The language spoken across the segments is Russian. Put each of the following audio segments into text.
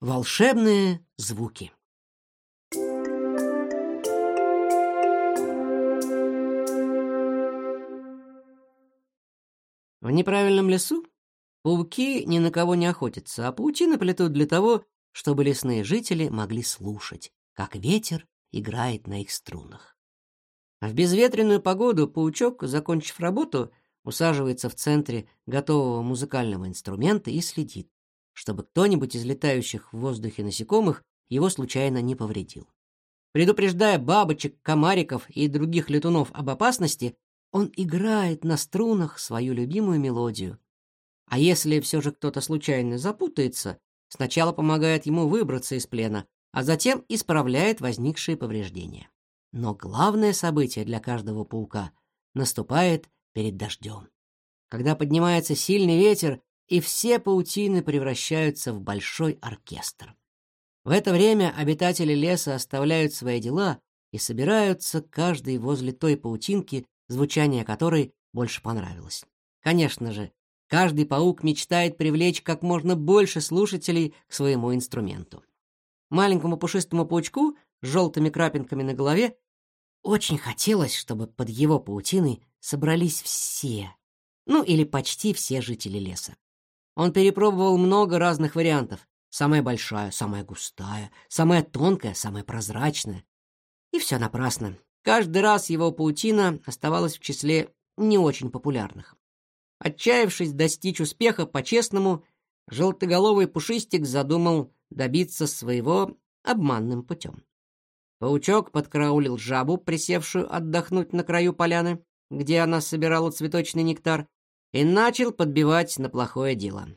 Волшебные звуки. В неправильном лесу пауки ни на кого не охотятся, а паутины плетут для того, чтобы лесные жители могли слушать, как ветер играет на их струнах. В безветренную погоду паучок, закончив работу, усаживается в центре готового музыкального инструмента и следит, чтобы кто-нибудь из летающих в воздухе насекомых его случайно не повредил. Предупреждая бабочек, комариков и других летунов об опасности, он играет на струнах свою любимую мелодию. А если все же кто-то случайно запутается, сначала помогает ему выбраться из плена, а затем исправляет возникшие повреждения. Но главное событие для каждого паука наступает перед дождем. Когда поднимается сильный ветер, и все паутины превращаются в большой оркестр. В это время обитатели леса оставляют свои дела и собираются каждый возле той паутинки, звучание которой больше понравилось. Конечно же, каждый паук мечтает привлечь как можно больше слушателей к своему инструменту. Маленькому пушистому паучку с желтыми крапинками на голове очень хотелось, чтобы под его паутиной собрались все, ну или почти все жители леса. Он перепробовал много разных вариантов. Самая большая, самая густая, самая тонкая, самая прозрачная. И все напрасно. Каждый раз его паутина оставалась в числе не очень популярных. Отчаявшись достичь успеха по-честному, желтоголовый пушистик задумал добиться своего обманным путем. Паучок подкараулил жабу, присевшую отдохнуть на краю поляны, где она собирала цветочный нектар, и начал подбивать на плохое дело.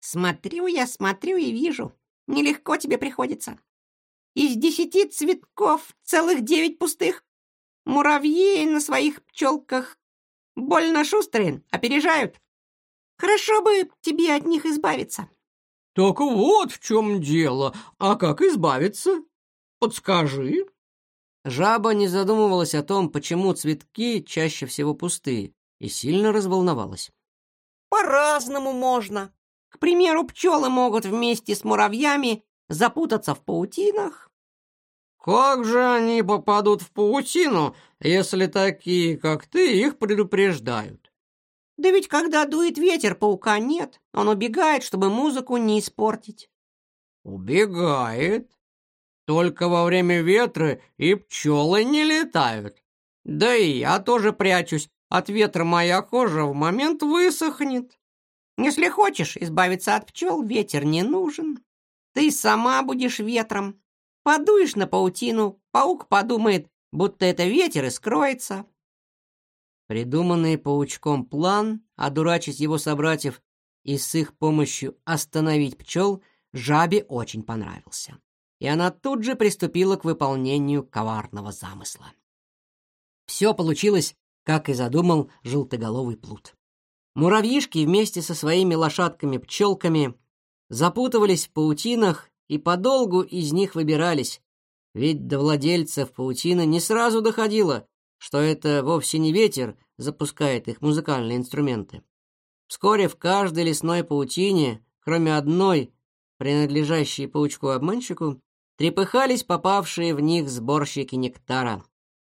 «Смотрю я, смотрю и вижу. Нелегко тебе приходится. Из десяти цветков целых девять пустых. Муравьи на своих пчелках больно шустрые, опережают. Хорошо бы тебе от них избавиться. Так вот в чем дело. А как избавиться? Подскажи. Жаба не задумывалась о том, почему цветки чаще всего пустые, и сильно разволновалась. По-разному можно. К примеру, пчелы могут вместе с муравьями запутаться в паутинах. Как же они попадут в паутину, если такие, как ты, их предупреждают? Да ведь когда дует ветер, паука нет. Он убегает, чтобы музыку не испортить. Убегает? Только во время ветра и пчелы не летают. Да и я тоже прячусь. От ветра моя кожа в момент высохнет. Если хочешь избавиться от пчел, ветер не нужен. Ты сама будешь ветром. Подуешь на паутину, паук подумает, будто это ветер и скроется. Придуманный паучком план, одурачить его собратьев и с их помощью остановить пчел, жабе очень понравился. И она тут же приступила к выполнению коварного замысла. Все получилось, как и задумал желтоголовый плут. Муравьишки вместе со своими лошадками-пчелками запутывались в паутинах и подолгу из них выбирались, ведь до владельцев паутины не сразу доходило, что это вовсе не ветер запускает их музыкальные инструменты. Вскоре в каждой лесной паутине, кроме одной, принадлежащей паучку-обманщику, трепыхались попавшие в них сборщики нектара.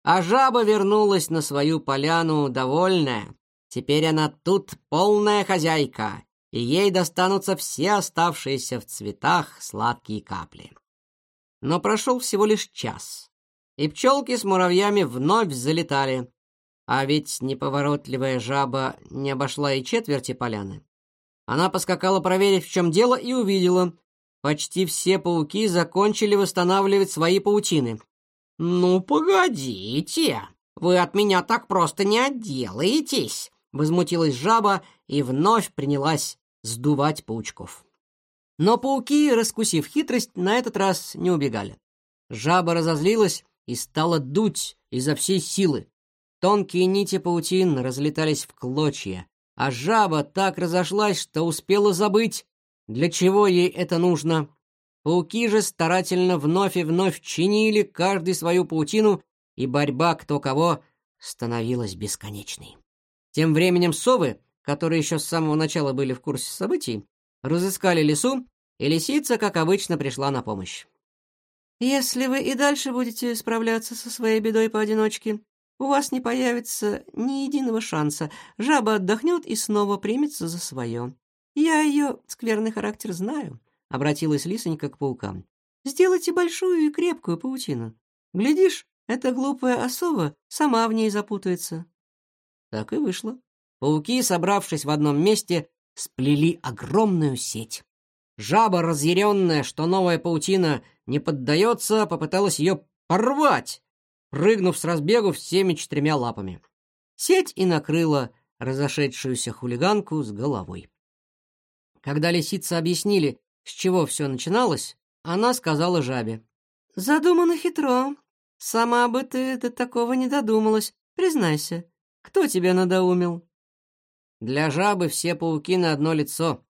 А жаба вернулась на свою поляну довольная. Теперь она тут полная хозяйка и ей достанутся все оставшиеся в цветах сладкие капли. Но прошел всего лишь час, и пчелки с муравьями вновь залетали, а ведь неповоротливая жаба не обошла и четверти поляны. Она поскакала проверить, в чем дело, и увидела. Почти все пауки закончили восстанавливать свои паутины. «Ну, погодите, вы от меня так просто не отделаетесь!» Возмутилась жаба и вновь принялась сдувать паучков. Но пауки, раскусив хитрость, на этот раз не убегали. Жаба разозлилась и стала дуть изо всей силы. Тонкие нити паутин разлетались в клочья, а жаба так разошлась, что успела забыть, для чего ей это нужно. Пауки же старательно вновь и вновь чинили каждый свою паутину, и борьба кто кого становилась бесконечной. Тем временем совы которые еще с самого начала были в курсе событий, разыскали лесу и лисица, как обычно, пришла на помощь. «Если вы и дальше будете справляться со своей бедой поодиночке, у вас не появится ни единого шанса. Жаба отдохнет и снова примется за свое. Я ее скверный характер знаю», — обратилась лисонька к паукам. «Сделайте большую и крепкую паутину. Глядишь, эта глупая осова сама в ней запутается». Так и вышло. Пауки, собравшись в одном месте, сплели огромную сеть. Жаба, разъяренная, что новая паутина не поддается, попыталась ее порвать, прыгнув с разбегу всеми четырьмя лапами. Сеть и накрыла разошедшуюся хулиганку с головой. Когда лисицы объяснили, с чего все начиналось, она сказала жабе. «Задумано хитро. Сама бы ты до такого не додумалась. Признайся, кто тебя надоумил?» Для жабы все пауки на одно лицо.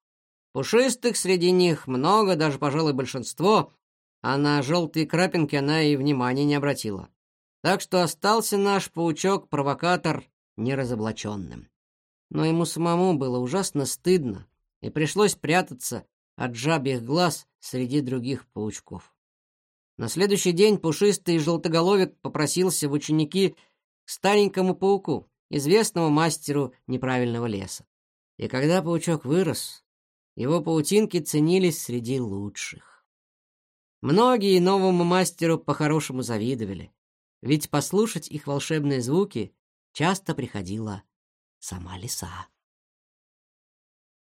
Пушистых среди них много, даже, пожалуй, большинство, а на желтые крапинки она и внимания не обратила. Так что остался наш паучок-провокатор неразоблаченным. Но ему самому было ужасно стыдно, и пришлось прятаться от жабьих глаз среди других паучков. На следующий день пушистый желтоголовик попросился в ученики к старенькому пауку, известному мастеру неправильного леса. И когда паучок вырос, его паутинки ценились среди лучших. Многие новому мастеру по-хорошему завидовали, ведь послушать их волшебные звуки часто приходила сама лиса.